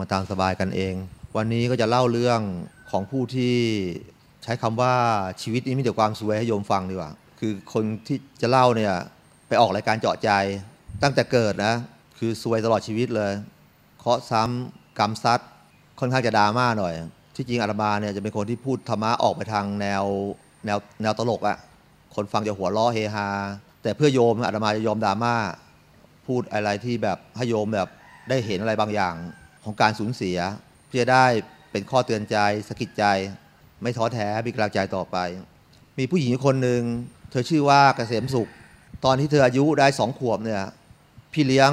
ฟังธรรมกันตามสบายกันเอง วันนี้ก็จะเล่าเรื่องของผู้ที่ใช้คำว่าชีวิตนี้มีแต่ความสวยให้โยมฟังดีกว่า คือคนที่จะเล่าเนี่ยไปออกรายการเจาะใจ ตั้งแต่เกิดนะคือสวยตลอดชีวิตเลย เคาะซ้ำกรรมซัดค่อนข้างจะดราม่าหน่อย ที่จริงอาตมาเนี่ยจะเป็นคนที่พูดธรรมะออกไปทางแนวแนวแนวตลกอะ่ะคนฟังจะหัวล้อเฮฮาแต่เพื่อโยมอาตมาจะยอมดราม่าพูดอะไรที่แบบให้โยมแบบได้เห็นอะไรบางอย่าง ของการสูญเสียเพื่อได้เป็นข้อเตือนใจสะกิดใจ ไม่ท้อแท้มีกำลังใจต่อไป มีผู้หญิงคนหนึ่งเธอชื่อว่าเกษมสุข ตอนที่เธออายุได้สองขวบเนี่ยพี่เลี้ยง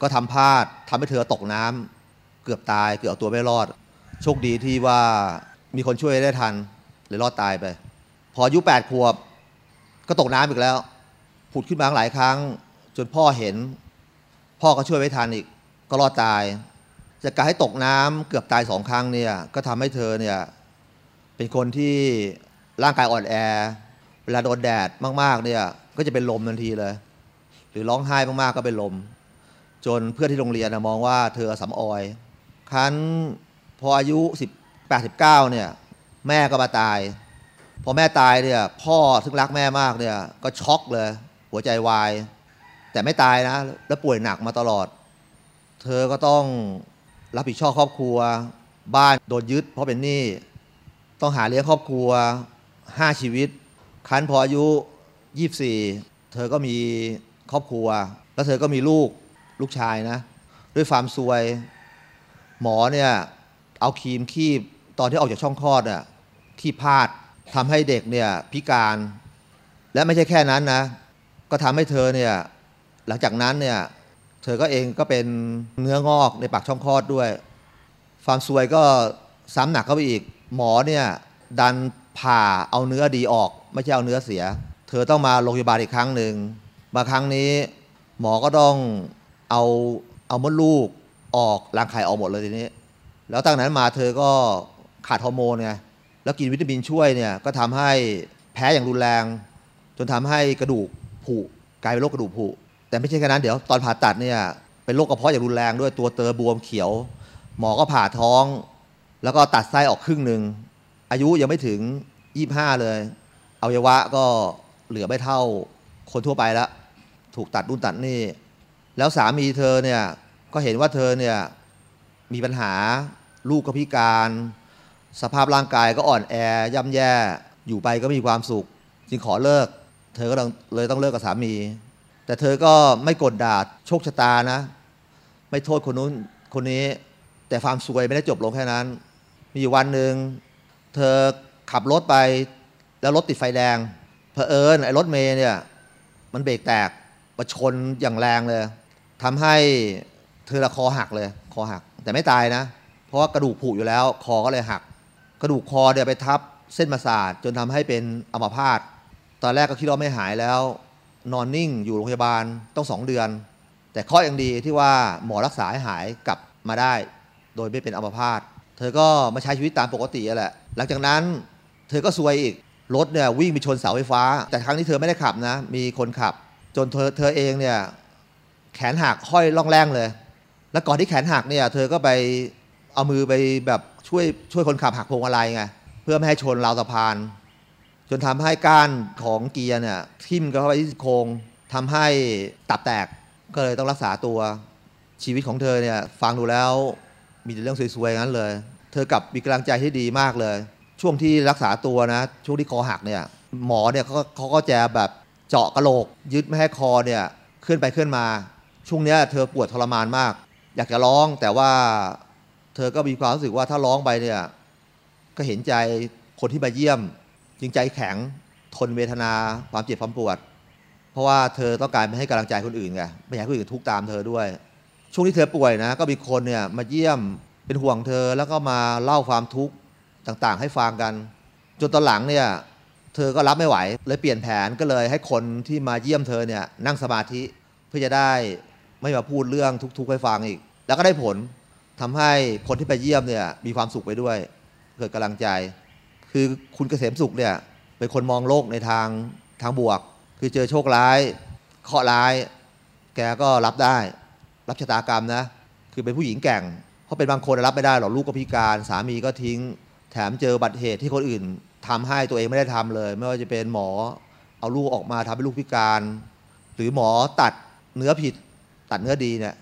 ก็ทำพลาดทำให้เธอตกน้ำเกือบตายเกือบเอาตัวไม่รอด โชคดีที่ว่ามีคนช่วยได้ทันเลยรอดตายไป พออายุแปดขวบก็ตกน้ำอีกแล้ว ผุดขึ้นมาหลายครั้ง จนพ่อเห็น พ่อก็ช่วยไว้ทันอีก ก็รอดตาย จากการให้ตกน้ำเกือบตายสองครั้งเนี่ยก็ทำให้เธอเนี่ยเป็นคนที่ร่างกายอ่อนแอ เวลาโดนแดดมากๆเนี่ยก็จะเป็นลมทันทีเลย หรือร้องไห้มากๆก็เป็นลม จนเพื่อนที่โรงเรียนมองว่าเธอสำออย ครั้นพออายุ 10 8 9เนี่ยแม่ก็มาตาย พอแม่ตายเนี่ยพ่อซึ่งรักแม่มากเนี่ยก็ช็อกเลย หัวใจวาย แต่ไม่ตายนะ แล้วป่วยหนักมาตลอด เธอก็ต้อง รับผิดชอบครอบครัว บ้านโดนยึดเพราะเป็นหนี้ต้องหาเลี้ยงครอบครัว 5 ชีวิต คันพออายุ 24 เธอก็มีครอบครัว แล้วเธอก็มีลูกลูกชายนะ ด้วยความซวย หมอเนี่ยเอาครีมคีบตอนที่ออกจากช่องคลอดน่ะคีบพลาดทำให้เด็กเนี่ยพิการ และไม่ใช่แค่นั้นนะ ก็ทำให้เธอเนี่ยหลังจากนั้นเนี่ย เธอก็เองก็เป็นเนื้องอกในปากช่องคลอดด้วยความซวยก็ซ้ำหนักเข้าไปอีก หมอเนี่ยดันผ่าเอาเนื้อดีออก ไม่ใช่เอาเนื้อเสีย เธอต้องมาโรงพยาบาลอีกครั้งหนึ่งมาครั้งนี้หมอก็ต้องเอาเอามดลูกออกรังไข่ออกหมดเลยทีนี้ แล้วตั้งนั้นมาเธอก็ขาดฮอร์โมนไงแล้วกินวิตามินช่วยเนี่ยก็ทำให้แพ้อย่างรุนแรง จนทำให้กระดูกผุกลายเป็นโรคกระดูกผุ แต่ไม่ใช่แค่นั้นเดี๋ยวตอนผ่าตัดเนี่ยเป็นโรคกระเพาะอย่างรุนแรงด้วยตัวเตอบวมเขียว หมอก็ผ่าท้อง แล้วก็ตัดไส้ออกครึ่งหนึ่งอายุยังไม่ถึง 25 เลยอวัยวะก็เหลือไม่เท่าคนทั่วไปแล้ว ถูกตัดนู่นตัดนี่ แล้วสามีเธอเนี่ยก็เห็นว่าเธอเนี่ยมีปัญหาลูกก็พิการ สภาพร่างกายก็อ่อนแอย่ำแย่อยู่ไปก็ไม่มีความสุข จึงขอเลิก เธอก็ต้องเลยต้องเลิกกับสามี แต่เธอก็ไม่กดด่าโชคชะตานะ ไม่โทษคนนู้นคนนี้ แต่ความสวยไม่ได้จบลงแค่นั้น มีวันหนึ่งเธอขับรถไป แล้วรถติดไฟแดงเผอิญไอ้รถเมย์เนี่ยมันเบรกแตกมาชนอย่างแรงเลยทำให้เธอละคอหักเลย คอหัก แต่ไม่ตายนะ เพราะว่ากระดูกผุอยู่แล้ว คอก็เลยหัก กระดูกคอเดี๋ยวไปทับเส้นประสาทจนทำให้เป็นอัมพาตตอนแรกก็คิดว่าไม่หายแล้ว นอนนิ่งอยู่โรงพยาบาลต้องสองเดือน แต่ข้อยังดีที่ว่าหมอรักษาให้หายกลับมาได้ โดยไม่เป็นอัมพาตเธอก็มาใช้ชีวิตตามปกติแหละ หลังจากนั้นเธอก็ซวยอีกรถเนี่ยวิ่งไปชนเสาไฟฟ้า แต่ครั้งนี้เธอไม่ได้ขับนะ มีคนขับ จนเธอเธอเองเนี่ยแขนหักห้อยล่องแรงเลย แล้วก่อนที่แขนหักเนี่ยเธอก็ไปเอามือไปแบบช่วยช่วยคนขับหักพวงมาลัยไงเพื่อไม่ให้ชนราวสะพาน จนทำให้ก้านของเกียร์เนี่ยทิ่มเข้าไปที่โครงทำให้ตับแตกก็เลยต้องรักษาตัวชีวิตของเธอเนี่ยฟังดูแล้วมีแต่เรื่องสวยๆงั้นเลย เธอกลับมีกำลังใจที่ดีมากเลย ช่วงที่รักษาตัวนะ ช่วงที่คอหักเนี่ยหมอเนี่ยเขาเขาก็จะแบบเจาะกระโหลก ยึดไม่ให้คอเนี่ยเคลื่อนไปเคลื่อนมา ช่วงเนี้ยเธอปวดทรมานมาก อยากจะร้องแต่ว่าเธอก็มีความรู้สึกว่าถ้าร้องไปเนี่ยก็เห็นใจคนที่มาเยี่ยม จึงใจแข็งทนเวทนาความเจ็บความปวด เพราะว่าเธอต้องการไปให้กำลังใจคนอื่นไงไม่อยากให้คนอื่นทุกข์ตามเธอด้วย ช่วงที่เธอป่วยนะ ก็มีคนเนี่ยมาเยี่ยมเป็นห่วงเธอแล้วก็มาเล่าความทุกข์ต่างๆ ให้ฟังกัน จนตอนหลังเนี่ยเธอก็รับไม่ไหว เลยเปลี่ยนแผนก็เลยให้คนที่มาเยี่ยมเธอเนี่ยนั่งสมาธิเพื่อจะได้ไม่มาพูดเรื่องทุกข์ให้ฟังอีก แล้วก็ได้ผลทำให้คนที่ไปเยี่ยมเนี่ยมีความสุขไปด้วย เกิดกำลังใจ คือคุณเกษมสุขเนี่ยเป็นคนมองโลกในทางทางบวก คือเจอโชคร้ายเคราะห์ร้าย แกก็รับได้ รับชะตากรรมนะ คือเป็นผู้หญิงแก่ง เพราะเป็นบางคนรับไม่ได้หรอกลูกก็พิการ สามีก็ทิ้ง แถมเจอบัตรเหตุที่คนอื่นทำให้ตัวเองไม่ได้ทำเลย ไม่ว่าจะเป็นหมอเอาลูกออกมาทำให้ลูกพิการ หรือหมอตัดเนื้อผิดตัดเนื้อดีเนี่ย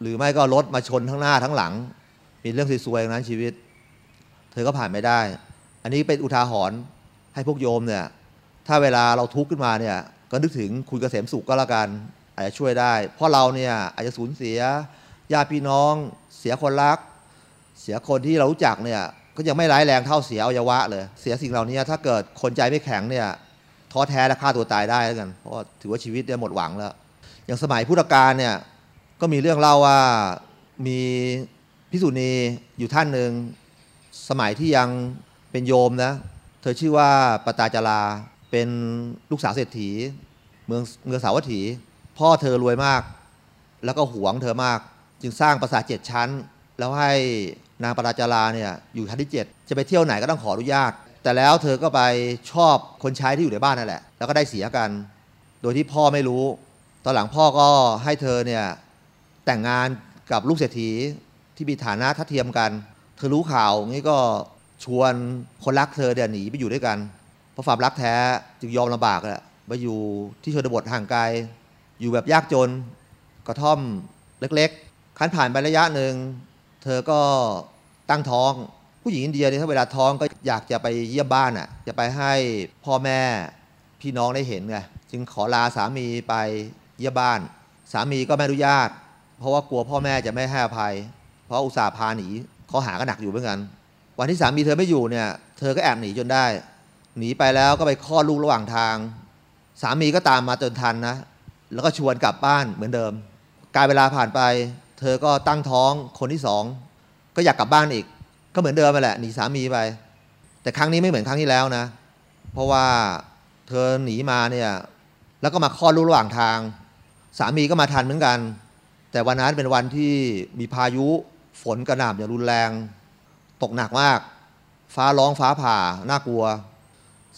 หรือไม่ก็รถมาชนทั้งหน้าทั้งหลัง มีเรื่องสวยๆอย่างนั้นชีวิต เธอก็ผ่านไม่ได้ อันนี้เป็นอุทาหรณ์ให้พวกโยมเนี่ย ถ้าเวลาเราทุกข์ขึ้นมาเนี่ย ก็นึกถึงคุณเกษมสุขก็แล้วกัน อาจจะช่วยได้ เพราะเราเนี่ยอาจจะสูญเสียญาติพี่น้อง เสียคนรัก เสียคนที่เรารู้จักเนี่ย ก็ยังไม่ร้ายแรงเท่าเสียอวัยวะเลย เสียสิ่งเหล่านี้ถ้าเกิดคนใจไม่แข็งเนี่ยท้อแท้และฆ่าตัวตายได้แล้วกัน เพราะถือว่าชีวิตเนี่ยหมดหวังแล้ว อย่างสมัยพุทธกาลเนี่ย ก็มีเรื่องเล่าว่ามีพิสุณีอยู่ท่านหนึ่งสมัยที่ยัง เป็นโยมนะ เธอชื่อว่าปตาจาราเป็นลูกสาวเศรษฐี เมืองเมืองสาวัตถี พ่อเธอรวยมาก แล้วก็หวงเธอมาก จึงสร้างปราสาทเจ็ดชั้น แล้วให้นางปตาจาราเนี่ยอยู่ชั้นที่เจ็ดจะไปเที่ยวไหนก็ต้องขออนุญาต แต่แล้วเธอก็ไปชอบคนใช้ที่อยู่ในบ้านนั่นแหละ แล้วก็ได้เสียกัน โดยที่พ่อไม่รู้ ตอนหลังพ่อก็ให้เธอเนี่ยแต่งงานกับลูกเศรษฐีที่มีฐานะทัดเทียมกัน เธอรู้ข่าวงี้ก็ ชวนคนรักเธอเดี๋ยวหนีไปอยู่ด้วยกัน เพราะความรักแท้จึงยอมลำบากแหละไปอยู่ที่ชนบทห่างไกล อยู่แบบยากจนกระท่อมเล็กๆคันผ่านไประยะหนึ่ง เธอก็ตั้งท้อง ผู้หญิงอินเดียเนี่ยถ้าเวลาท้องก็อยากจะไปเยี่ยมบ้านอะ จะไปให้พ่อแม่พี่น้องได้เห็นไงจึงขอลาสามีไปเยี่ยมบ้าน สามีก็ไม่อนุญาต เพราะว่ากลัวพ่อแม่จะไม่ให้อภัย เพราะอุตส่าห์พาหนีข้อหาก็หนักอยู่เหมือนกัน วันที่สามีเธอไม่อยู่เนี่ย เธอก็แอบหนีจนได้ หนีไปแล้วก็ไปคลอดลูกระหว่างทาง สามีก็ตามมาจนทันนะ แล้วก็ชวนกลับบ้านเหมือนเดิม กายเวลาผ่านไป เธอก็ตั้งท้องคนที่สองก็อยากกลับบ้านอีก ก็เหมือนเดิมไปแหละหนีสามีไป แต่ครั้งนี้ไม่เหมือนครั้งที่แล้วนะ เพราะว่าเธอหนีมาเนี่ยแล้วก็มาคลอดลูกระหว่างทาง สามีก็มาทันเหมือนกัน แต่วันนั้นเป็นวันที่มีพายุฝนกระหน่ำอย่างรุนแรง ตกหนักมาก ฟ้าร้องฟ้าผ่าน่ากลัว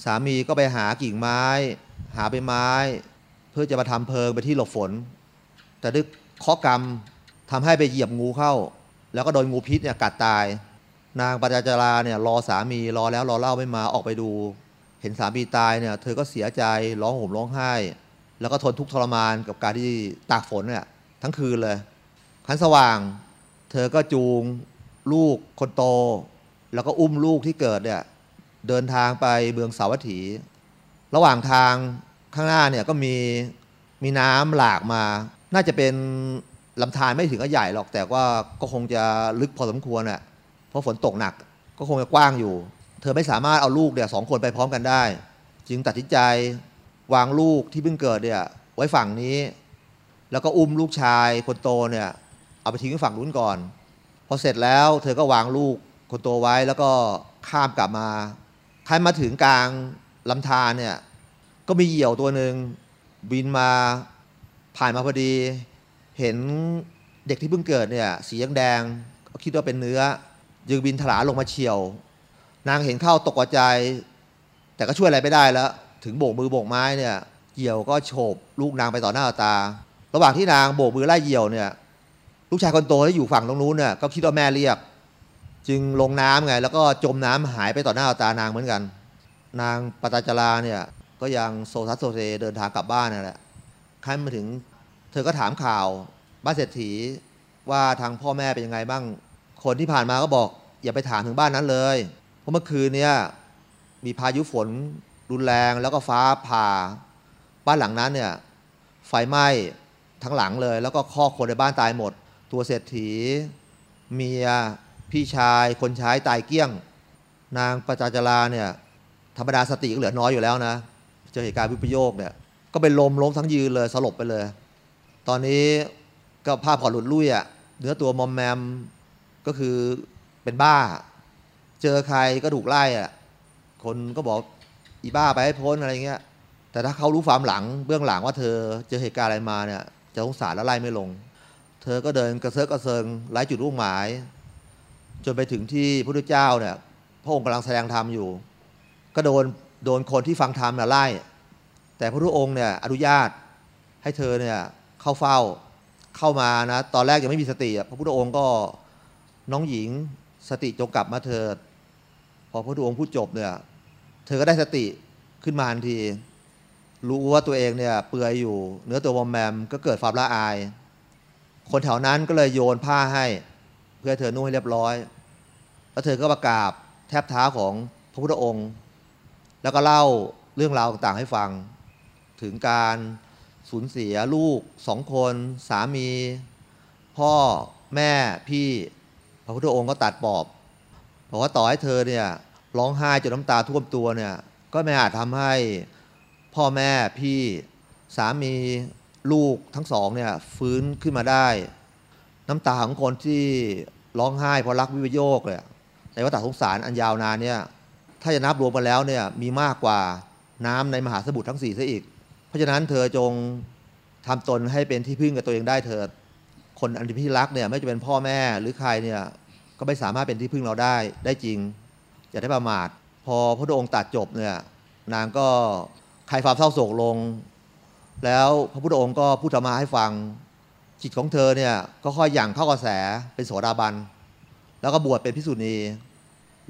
สามีก็ไปหากิ่งไม้ หาใบไม้ เพื่อจะมาทำเพลิงไปที่หลบฝน แต่ด้วยเคราะห์กรรมทำให้ไปเหยียบงูเข้า แล้วก็โดนงูพิษเนี่ยกัดตาย นางปัจจาราเนี่ยรอสามีรอแล้วรอเล่าไม่มาออกไปดู เห็นสามีตายเนี่ยเธอก็เสียใจร้องห่มร้องไห้ แล้วก็ทนทุกข์ทรมานกับการที่ตากฝนเนี่ยทั้งคืนเลยคันสว่าง เธอก็จูง ลูกคนโต แล้วก็อุ้มลูกที่เกิดเนี่ยเดินทางไปเมืองสาวัตถี ระหว่างทางข้างหน้าเนี่ยก็มีมีน้ำหลากมา น่าจะเป็นลำธารไม่ถึงกับใหญ่หรอก แต่ว่าก็คงจะลึกพอสมควรอะเพราะฝนตกหนักก็คงจะกว้างอยู่ เธอไม่สามารถเอาลูกเนี่ยสองคนไปพร้อมกันได้ จึงตัดสินใจวางลูกที่เพิ่งเกิดเนี่ยไว้ฝั่งนี้ แล้วก็อุ้มลูกชายคนโตเนี่ยเอาไปทิ้งไว้ฝั่งนู้นก่อน อเสร็จแล้วเธอก็วางลูกคนโตไว้แล้วก็ข้ามกลับมาใครมาถึงกลางลำธารเนี่ย ก็มีเหยี่ยวตัวหนึ่งบินมาผ่านมาพอดี เห็นเด็กที่เพิ่งเกิดเนี่ย สีแดงคิดว่าเป็นเนื้อยึงบินถลาลงมาเฉียว นางเห็นเข้าตกใจ แต่ก็ช่วยอะไรไม่ได้แล้ว ถึงโบกมือโบกไม้เนี่ย เหยี่ยวก็โฉบลูกนางไปต่อหน้าต่อตาระหว่างที่นางโบกมือไล่เหยี่ยวเนี่ย ลูกชายคนโตที่อยู่ฝั่งตรงนู้นเนี่ยก็คิดว่าแม่เรียก จึงลงน้ำไง แล้วก็จมน้ำหายไปต่อหน้าตานางเหมือนกัน นางปตาจาราเนี่ยก็ยังโซซัสโซเซเดินทางกลับบ้านนั่นแหละขั้นมาถึง เธอก็ถามข่าวบ้านเศรษฐีว่าทางพ่อแม่เป็นยังไงบ้าง คนที่ผ่านมาก็บอก อย่าไปถามถึงบ้านนั้นเลย เพราะเมื่อคืนเนี้ยมีพายุฝนรุนแรงแล้วก็ฟ้าผ่า บ้านหลังนั้นเนี่ยไฟไหม้ทั้งหลังเลย แล้วก็ข้อคนในบ้านตายหมด ตัวเศรษฐี เมีย พี่ชาย คนใช้ตายเกลี้ยง นางประจาจาราเนี่ย ธรรมดาสติก็เหลือน้อยอยู่แล้วนะ เจอเหตุการณ์วิปโยคเนี่ย ก็เป็นลมล้มทั้งยืนเลยสลบไปเลย ตอนนี้ก็ภาพผ่อนหลุดลุ่ยอะ่ะเนื้อตัวมอมแมมก็คือเป็นบ้า เจอใครก็ถูกไล่อะ่ะคนก็บอกอีบ้าไปให้พ้นอะไรเงี้ยแต่ถ้าเขารู้ความหลังเบื้องหลังว่าเธอเจอเหตุการณ์อะไรมาเนี่ยจะสงสารแล้วไล่ไม่ลง เธอก็เดินกระเซิร์กระเซิงไร้จุดรุ่งหมาย จนไปถึงที่พระพุทธเจ้าเนี่ยพระองค์กำลังแสดงธรรมอยู่ ก็โดนโดนคนที่ฟังธรรมน่ะไล่ แต่พระพุทธองค์เนี่ยอนุญาตให้เธอเนี่ยเข้าเฝ้าเข้ามานะตอนแรกยังไม่มีสติพระพุทธองค์ก็น้องหญิงสติจงกลับมาเถิด พอพระพุทธองค์พูดจบเนี่ยเธอก็ได้สติขึ้นมาทันที รู้ว่าตัวเองเนี่ยเปลือยอยู่เนื้อตัววอมแมมก็เกิดความละอาย คนแถวนั้นก็เลยโยนผ้าให้ เพื่อเธอนุ่งให้เรียบร้อย แล้วเธอก็ประกาบแทบเท้าของพระพุทธองค์ แล้วก็เล่าเรื่องราวต่างๆให้ฟัง ถึงการสูญเสียลูกสองคน สามี พ่อแม่พี่พระพุทธองค์ก็ตัดปอบบอกว่าต่อให้เธอเนี่ยร้องไห้จนน้ำตาท่วมตัวเนี่ย ก็ไม่อาจทำให้พ่อแม่พี่สามี ลูกทั้งสองเนี่ยฟื้นขึ้นมาได้ น้ำตาของคนที่ร้องไห้เพราะรักวิวโยกเลยในวัฏสงสารอันยาวนานเนี่ยถ้าจะนับรวมกันแล้วเนี่ยมีมากกว่าน้ำในมหาสมุทรทั้งสี่ซะอีก เพราะฉะนั้นเธอจงทำตนให้เป็นที่พึ่งกับตัวเองได้เถิด คนอันที่รักเนี่ยไม่จะเป็นพ่อแม่หรือใครเนี่ยก็ไม่สามารถเป็นที่พึ่งเราได้ได้จริง อย่าได้ประมาท พอพระองค์ตัดจบเนี่ยนางก็คลายความเศร้าโศกลง แล้วพระพุทธองค์ก็พูดธรรมะให้ฟังจิตของเธอเนี่ยก็ค่อยหยั่งเข้ากระแสเป็นโสดาบัน แล้วก็บวชเป็นพิสุณี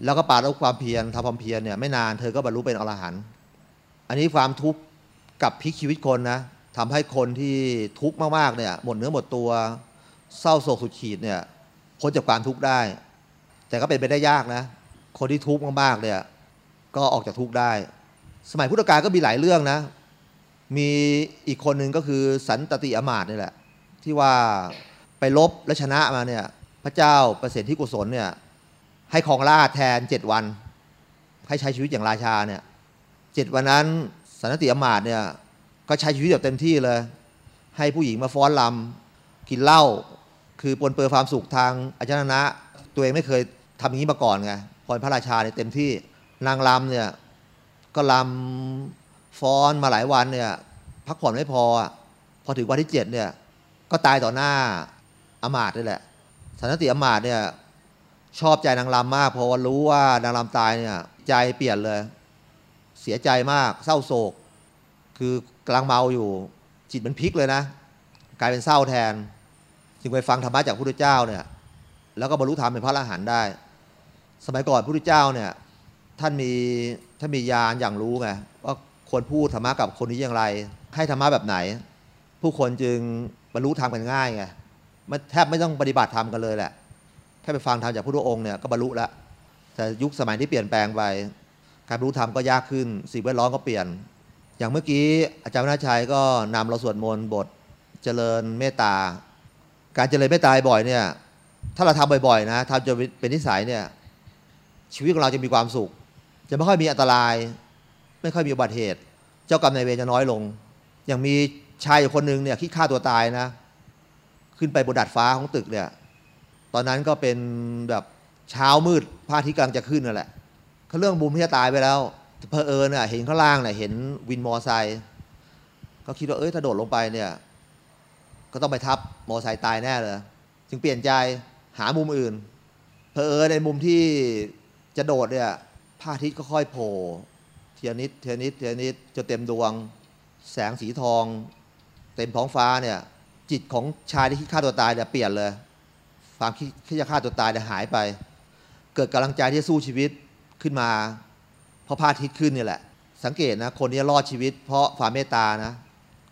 แล้วก็ปาดความเพียรทำความเพียรเนี่ยไม่นานเธอก็บรรลุเป็นอรหันต์อันนี้ความทุกข์กับพลิกชีวิตคนนะทำให้คนที่ทุกข์มากๆเนี่ยหมดเนื้อหมดตัวเศร้าโศกสุดขีดเนี่ยพ้นจากความทุกข์ได้ แต่ก็เป็นไปได้ยากนะ คนที่ทุกข์มากๆเนี่ยก็ออกจากทุกข์ได้ สมัยพุทธกาลก็มีหลายเรื่องนะ มีอีกคนหนึ่งก็คือสันตติอมาตนี่แหละ ที่ว่าไปลบและชนะมาเนี่ยพระเจ้าประเสริฐที่กุศลเนี่ยให้คองราชแทนเจ็ดวัน ให้ใช้ชีวิตอย่างราชาเนี่ยเจ็ดวันนั้นสันตติอมาตเนี่ยก็ใช้ชีวิตแบบเต็มที่เลย ให้ผู้หญิงมาฟ้อนรำกินเหล้าคือปนเปื้อความสุขทางอาจารนะตัวเองไม่เคยทำอย่างนี้มาก่อนไงพรพระราชาเนี่ยเต็มที่นางรำเนี่ยก็รำ ฟ้อนมาหลายวันเนี่ย พักผ่อนไม่พอ พอถึงวันที่เจ็ดเนี่ย ก็ตายต่อหน้าอมาตย์นี่แหละสันติอมาตย์เนี่ย ชอบใจนางรำมากเพราะว่ารู้ว่านางรำตายเนี่ย ใจเปลี่ยนเลย เสียใจมากเศร้าโศก คือกำลังเมาอยู่ จิตมันพลิกเลยนะ กลายเป็นเศร้าแทน จึงไปฟังธรรมะจากพระพุทธเจ้าเนี่ย แล้วก็บรรลุธรรมเป็นพระอรหันต์ได้ สมัยก่อนพระพุทธเจ้าเนี่ยท่านมีท่านมีญาณอย่างรู้ไง ควรพูดธรรมะกับคนนี้อย่างไร ให้ธรรมะแบบไหน ผู้คนจึงบรรลุธรรมกันง่ายไงไม่แทบไม่ต้องปฏิบัติธรรมกันเลยแหละแค่ไปฟังธรรมจากพระพุทธองค์เนี่ยก็บรรลุแล้วแต่ยุคสมัยที่เปลี่ยนแปลงไปการบรรลุธรรมก็ยากขึ้นสิ่งแวดล้อมก็เปลี่ยน อย่างเมื่อกี้อาจารย์วนาชัยก็นำเราสวดมนต์บทเจริญเมตตา การเจริญเมตตาบ่อยเนี่ยถ้าเราทำบ่อยๆนะทำจนเป็นนิสัยเนี่ยชีวิตของเราจะมีความสุข จะไม่ค่อยมีอันตราย ไม่ค่อยมีอุบัติเหตุ เจ้ากรรมนายเวรจะน้อยลง อย่างมีชายคนหนึ่งเนี่ยคิดฆ่าตัวตายนะ ขึ้นไปบนดาดฟ้าของตึกเนี่ย ตอนนั้นก็เป็นแบบเช้ามืดพระอาทิตย์กำลังจะขึ้นนั่นแหละเขาเรื่องบุมที่จะตายไปแล้วเพอเอิญเนี่ยเห็นข้างล่างเนี่ยเห็นวินมอไซค์ก็คิดว่าเอ้ยถ้าโดดลงไปเนี่ย ก็ต้องไปทับมอไซค์ตายแน่เลยจึงเปลี่ยนใจหามุมอื่นเพอเอิญในมุมที่จะโดดเนี่ยพระอาทิตย์ก็ค่อยโผล่ ทียนิดเทียนิดเทียนิดจนเต็มดวง แสงสีทอง เต็มท้องฟ้าเนี่ย จิตของชายที่คิดฆ่าตัวตายเนี่ยเปลี่ยนเลย ความคิดที่จะฆ่าตัวตายเนี่ยหายไป เกิดกำลังใจที่จะสู้ชีวิตขึ้นมา เพราะพระอาทิตย์ขึ้นเนี่ยแหละ สังเกตนะคนนี้รอดชีวิต เพราะความเมตตานะ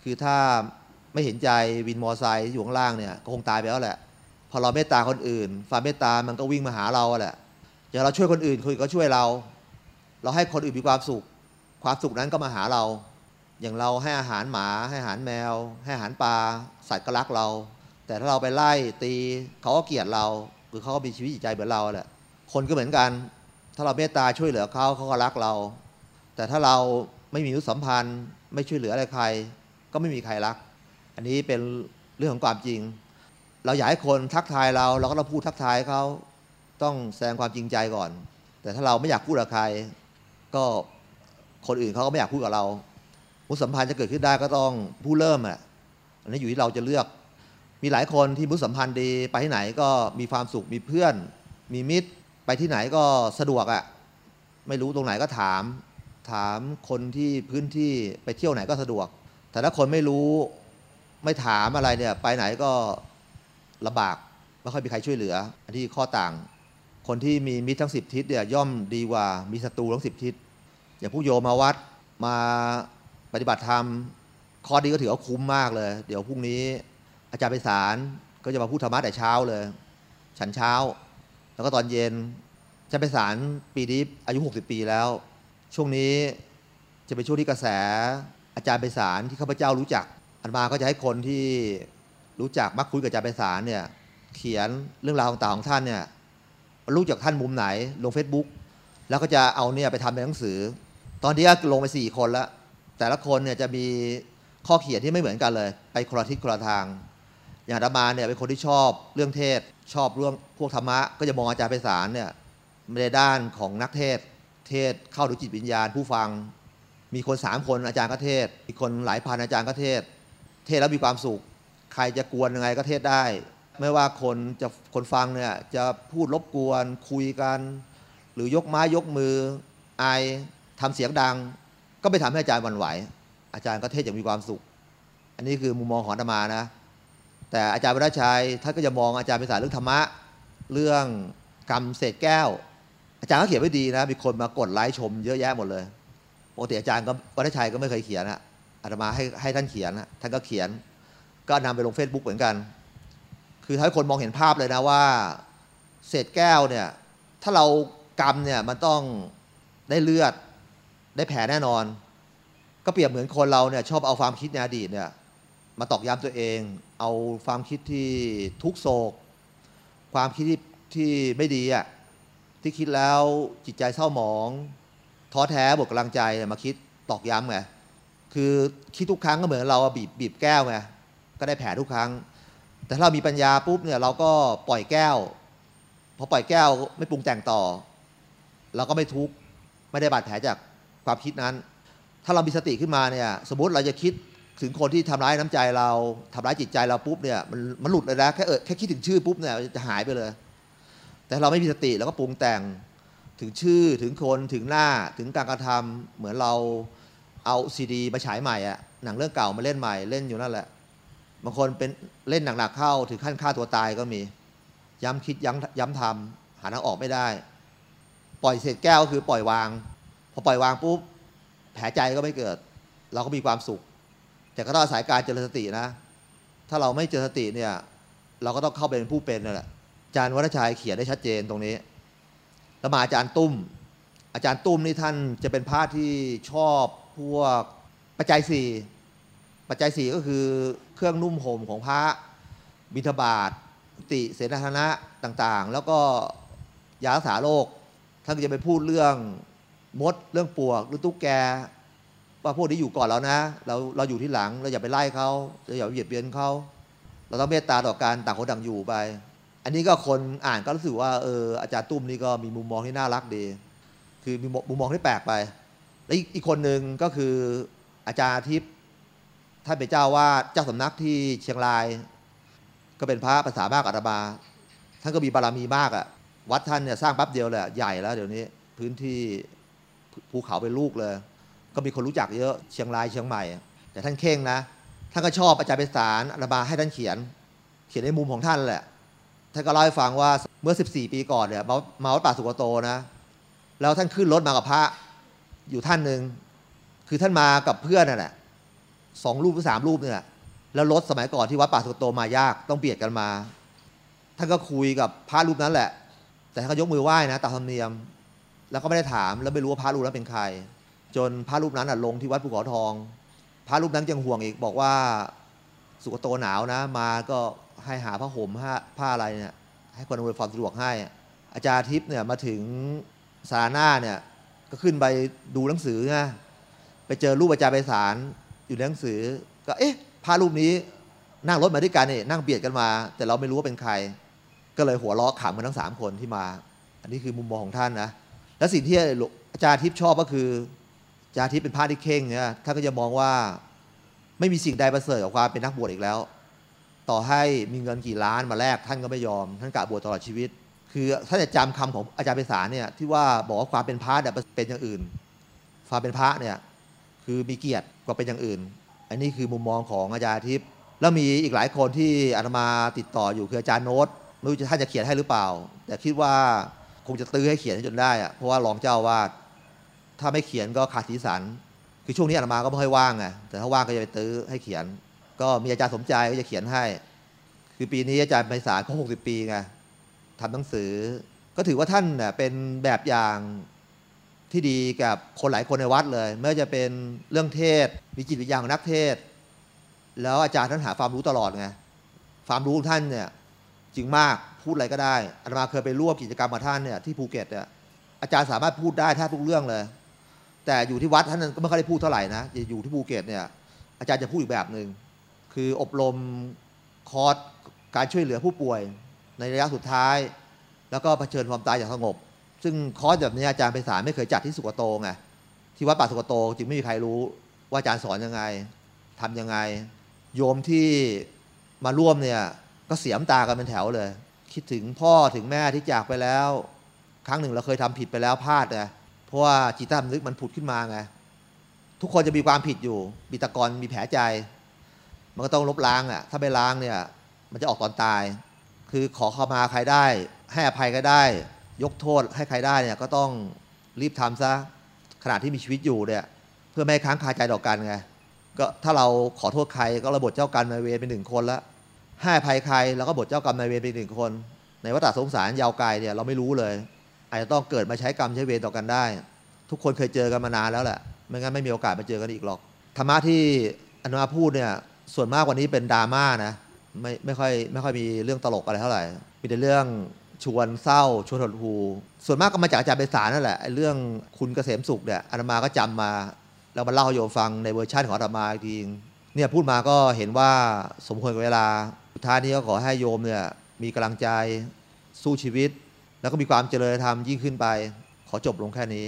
คือถ้าไม่เห็นใจวินมอไซค์อยู่ข้างล่างเนี่ยก็คงตายไปแล้วแหละ พอเราเมตตาคนอื่น ความเมตตามันก็วิ่งมาหาเราแหละอย่างเราช่วยคนอื่นคนอื่นก็ช่วยเรา เราให้คนอื่นมีความสุข ความสุขนั้นก็มาหาเรา อย่างเราให้อาหารหมาให้อาหารแมว ให้อาหารปลาสัตว์ก็รักเรา แต่ถ้าเราไปไล่ตีเขาก็เกลียดเราหรือเขาก็มีชีวิตจิตใจเหมือนเราแหละคนก็เหมือนกัน ถ้าเราเมตตาช่วยเหลือเขาเขาก็รักเรา แต่ถ้าเราไม่มีมนุษยสัมพันธ์ ไม่ช่วยเหลืออะไรใคร ก็ไม่มีใครรัก อันนี้เป็นเรื่องของความจริง เราอยากให้คนทักทายเราเราก็ต้องพูดทักทายเขาต้องแสดงความจริงใจก่อน แต่ถ้าเราไม่อยากพูดกับใคร ก็ คนอื่นเขาก็ไม่อยากพูดกับเรามุสสัมพันธ์จะเกิดขึ้นได้ก็ต้องผู้เริ่มอะอันนี้อยู่ที่เราจะเลือก มีหลายคนที่มุสัมพันธ์ดีไปที่ไหนก็มีความสุขมีเพื่อน มีมิตรไปที่ไหนก็สะดวกอะไม่รู้ตรงไหนก็ถาม ถามคนที่พื้นที่ไปเที่ยวไหนก็สะดวก แต่ถ้าคนไม่รู้ไม่ถามอะไรเนี่ยไปไหนก็ลำบากบค่อยมีใครช่วยเหลือ อันที่ข้อต่าง คนที่มีมิตรทั้งสิบทิศเนี่ยย่อมดีกว่ามีศัตรูทั้งสิบทิศ อย่างผู้โยมมาวัดมาปฏิบัติธรรมข้อดีก็ถือว่าคุ้มมากเลย เดี๋ยวพรุ่งนี้อาจารย์ไปสารก็จะมาพูดธรรมะแต่เช้าเลย ฉันเช้า แล้วก็ตอนเย็นอาจารย์ไปสารปีนี้อายุ 60 ปีแล้ว ช่วงนี้จะเป็นช่วงที่กระแสอาจารย์ไปสารที่ข้าพเจ้ารู้จัก อันมาก็จะให้คนที่รู้จักมักคุยกับอาจารย์ไปสารเนี่ยเขียนเรื่องราวต่างๆของท่านเนี่ยรู้จากท่านมุมไหนลง Facebook แล้วก็จะเอาเนี่ยไปทำเป็นหนังสือ ตอนนี้ก็ลงไปสี่คนแล้ว แต่ละคนเนี่ยจะมีข้อเขียนที่ไม่เหมือนกันเลย ไปคนละทิศคนละทาง อย่างอาตมาเนี่ยเป็นคนที่ชอบเรื่องเทศ ชอบเรื่องพวกธรรมะ ก็จะมองอาจารย์ไพศาลเนี่ยในด้านของนักเทศ เทศเข้าถึงจิตวิญญาณผู้ฟัง มีคนสามคนอาจารย์ก็เทศมีคนหลายพันอาจารย์ก็เทศ เทศแล้วมีความสุข ใครจะกวนยังไงก็เทศได้ ไม่ว่าคนจะคนฟังเนี่ยจะพูดรบกวนคุยกัน หรือยกไม้ยกมือไอ ทำเสียงดัง ก็ไม่ทำให้อาจารย์วันไหว อาจารย์ก็เทศอย่างมีความสุข อันนี้คือมุมมองของอาตมานะ แต่อาจารย์วรชัยท่านก็จะมองอาจารย์เป็นสายเรื่องธรรมะ เรื่องกรรมเศษแก้ว อาจารย์ก็เขียนไว้ดีนะ มีคนมากดไลค์ชมเยอะแยะหมดเลยปกติอาจารย์ก็วรชัยก็ไม่เคยเขียนอะอาตมาให้ให้ท่านเขียนนะท่านก็เขียน ก็นำไปลง Facebook เหมือนกัน คือถ้าให้คนมองเห็นภาพเลยนะว่า เศษแก้วเนี่ย ถ้าเรากรรมเนี่ยมันต้องได้เลือด ได้แผลแน่นอน ก็เปรียบเหมือนคนเราเนี่ยชอบเอาความคิดในอดีตเนี่ยมาตอกย้ำตัวเอง เอาความคิดที่ทุกโศก ความคิดที่ที่ไม่ดีอะที่คิดแล้วจิตใจเศร้าหมองท้อแท้หมดกำลังใจเนี่ยมาคิดตอกย้ำไงคือคิดทุกครั้งก็เหมือนเราบีบบีบแก้วไงก็ได้แผลทุกครั้ง แต่ถ้าเรามีปัญญาปุ๊บเนี่ยเราก็ปล่อยแก้วพอปล่อยแก้วไม่ปรุงแต่งต่อ เราก็ไม่ทุกข์ไม่ได้บาดแผลจาก ความคิดนั้น ถ้าเรามีสติขึ้นมาเนี่ยสมมติเราจะคิดถึงคนที่ทำร้ายน้ำใจเราทำร้ายจิตใจเราปุ๊บเนี่ยมันมันหลุดเลยนะแค่เออแค่คิดถึงชื่อปุ๊บเนี่ยจะหายไปเลย แต่เราไม่มีสติเราก็ปรุงแต่งถึงชื่อถึงคนถึงหน้าถึงการกระทำเหมือนเราเอาซีดีมาฉายใหม่อะหนังเรื่องเก่ามาเล่นใหม่เล่นอยู่นั่นแหละบางคนเป็นเล่นหนักๆเข้าถึงขั้นฆ่าตัวตายก็มี ย้ำคิดย้ำย้ำทำหาทางออกไม่ได้ ปล่อยเศษแก้วก็คือปล่อยวาง อปล่อยวางปุ๊บแผลใจก็ไม่เกิด เราก็มีความสุข แต่ก็ต้องอาศัยการเจริญสตินะ ถ้าเราไม่เจริญสติเนี่ย เราก็ต้องเข้าเป็นผู้เป็นนั่นแหละอาจารย์วัชชัยเขียนได้ชัดเจนตรงนี้แล้วมาอาจารย์ตุ้ม อาจารย์ตุ้มนี่ท่านจะเป็นพระที่ชอบพวกปัจจัยสี่ปัจจัยสี่ก็คือเครื่องนุ่มห่มของพระบิณฑบาตติเสนาสนะต่างๆ แล้วก็ยารักษาโรคท่านก็จะไปพูดเรื่อง มดเรื่องปวกหรือตุ๊กแกว่าพวกนี้อยู่ก่อนแล้วนะ เราเราอยู่ที่หลังเราอย่าไปไล่เขาเราอย่าไปเบียดเบียนเขาเราต้องเมตตาต่อการต่างคนต่างอยู่ไป อันนี้ก็คนอ่านก็รู้สึกว่าเอออาจารย์ตุ้มนี่ก็มีมุมมองที่น่ารักดี คือมีมุมมองที่แปลกไป และอีกอีกคนหนึ่งก็คืออาจารย์อาทิตย์ท่านเป็นเจ้าว่าเจ้าสำนักที่เชียงราย ก็เป็นพระภาษามากอาตมาท่านก็มีบารมีมากอะวัดท่านเนี่ยสร้างแป๊บเดียวเลยใหญ่แล้วเดี๋ยวนี้ พื้นที่ ภูเขาเป็นลูกเลย ก็มีคนรู้จักเยอะเชียงรายเชียงใหม่ แต่ท่านเข่งนะ ท่านก็ชอบอาจารย์ไปสารอาตมาให้ท่านเขียน เขียนในมุมของท่านแหละท่านก็เล่าให้ฟังว่าเมื่อ 14 ปีก่อนเนี่ยมามาวัดป่าสุกโตนะ แล้วท่านขึ้นรถมากับพระอยู่ท่านหนึ่งคือท่านมากับเพื่อนน่ะแหละสองรูปหรือสามรูปเนี่ยแล้วรถสมัยก่อนที่วัดป่าสุกโตมายากต้องเบียดกันมา ท่านก็คุยกับพระรูปนั้นแหละ แต่ท่านก็ยกมือไหว้นะตามธรรมเนียม แล้วก็ไม่ได้ถามแล้วไม่รู้ว่าพระรูปนั้นเป็นใคร จนพระรูปนั้นลงที่วัดภูเขาทอง พระรูปนั้นยังห่วงอีกบอกว่าสุกโตหนาวนะ มาก็ให้หาผ้าห่มผ้าผ้าอะไรเนี่ยให้คนอำนวยความสะดวกให้ อาจารย์ทิพย์เนี่ยมาถึงสาราหน้าเนี่ยก็ขึ้นไปดูหนังสือไงไปเจอรูปอาจารย์ไพศาลอยู่ในหนังสือ ก็เอ๊ะพระรูปนี้นั่งรถมาด้วยกันนี่นั่งเบียดกันมา แต่เราไม่รู้ว่าเป็นใคร ก็เลยหัวเราะขำกันทั้งสามคนที่มา อันนี้คือมุมมองของท่านนะ และสิ่งที่อาจารย์ทิพย์ชอบก็คืออาจารย์ทิพย์เป็นพระที่เข่งเนี่ยท่านก็จะมองว่าไม่มีสิ่งใดประเสริฐกว่าความเป็นนักบวชอีกแล้ว ต่อให้มีเงินกี่ล้านมาแลกท่านก็ไม่ยอม ท่านกะบวชตลอดชีวิต คือถ้าจะจำคำของอาจารย์ไพศาลเนี่ยที่ว่าบอกว่าความเป็นพระเนี่ยเป็นอย่างอื่น ความเป็นพระเนี่ยคือมีเกียรติกว่าเป็นอย่างอื่น อันนี้คือมุมมองของอาจารย์ทิพย์แล้วมีอีกหลายคนที่อาตมาติดต่ออยู่คืออาจารย์โน้ตไม่รู้จะท่านจะเขียนให้หรือเปล่า แต่คิดว่า คงจะตื้อให้เขียนให้จนได้อะเพราะว่ารองเจ้าวาดถ้าไม่เขียนก็ขาดสีสัน คือช่วงนี้อาตมาก็ไม่ค่อยว่างไงแต่ถ้าว่างก็จะไปตื้อให้เขียน ก็มีอาจารย์สมใจก็จะเขียนให้ คือปีนี้อาจารย์ไพศาลเขาหกสิบปีไงทำหนังสือ ก็ถือว่าท่านเน่ยเป็นแบบอย่างที่ดีกับคนหลายคนในวัดเลยไม่ว่าจะเป็นเรื่องเทศมีจิตวิญญาณของนักเทศ แล้วอาจารย์ท่านหาความรู้ตลอดไงความรู้ของท่านเนี่ยจริงมาก พูดอะไรก็ได้อาตมาเคยไปร่วมกิจกรรมกับท่านเนี่ยที่ภูเก็ตเนี่ยอาจารย์สามารถพูดได้แทบทุกเรื่องเลย แต่อยู่ที่วัดท่านก็ไม่ค่อยได้พูดเท่าไหร่นะอยู่ที่ภูเก็ตเนี่ยอาจารย์จะพูดอีกแบบหนึ่งคืออบรมคอร์สการช่วยเหลือผู้ป่วยในระยะสุดท้าย แล้วก็เผชิญความตายอย่างสงบ ซึ่งคอร์สแบบนี้อาจารย์ไพศาลไม่เคยจัดที่สุกโตไงที่วัดป่าสุกโตจึงไม่มีใครรู้ว่าอาจารย์สอนยังไงทำยังไง โยมที่มาร่วมเนี่ยก็เสียมตากันเป็นแถวเลย คิดถึงพ่อถึงแม่ที่จากไปแล้ว ครั้งหนึ่งเราเคยทำผิดไปแล้วพลาดไงเพราะว่าจิตใต้สำนึกมันผุดขึ้นมาไงทุกคนจะมีความผิดอยู่มีตะกอนมีแผลใจ มันก็ต้องลบล้างอะถ้าไม่ล้างเนี่ย มันจะออกตอนตาย คือขอเข้ามาใครได้ ให้อภัยก็ได้ ยกโทษให้ใครได้เนี่ยก็ต้องรีบทำซะขณะที่มีชีวิตอยู่เนี่ย เพื่อไม่ให้ค้างคาใจต่อกันไงก็ถ้าเราขอโทษใครก็ระบทเจ้ากรรมนาเวรเป็นหนึ่งคนละ ให้ภัยใครแล้วก็บทเจ้ากรรมนายเวรเป็นหนึ่งคน ในวัฏสงสารยาวไกลเนี่ยเราไม่รู้เลยอาจจะต้องเกิดมาใช้กรรมใช้เวรต่อกันได้ ทุกคนเคยเจอกันมานานแล้วแหละไม่งั้นไม่มีโอกาสมาเจอกันอีกหรอกธรรมะที่อนุมาพูดเนี่ยส่วนมากกว่านี้เป็นดราม่านะไม่ไม่ค่อยไม่ค่อยมีเรื่องตลกอะไรเท่าไหร่มีแต่เรื่องชวนเศร้าชวนหดหู่ส่วนมากก็มาจากอาจารย์ไพศานั่นแหละเรื่องคุณเกษมสุขเนี่ยอาตมาก็จำมาแล้วมาเล่าให้โยมฟังในเวอร์ชันของอาตมาอีกทีเนี่ยพูดมาก็เห็นว่าสมควรกับเวลา ท้ายนี้ก็ขอให้โยมเนี่ยมีกำลังใจสู้ชีวิต แล้วก็มีความเจริญธรรมยิ่งขึ้นไป ขอจบลงแค่นี้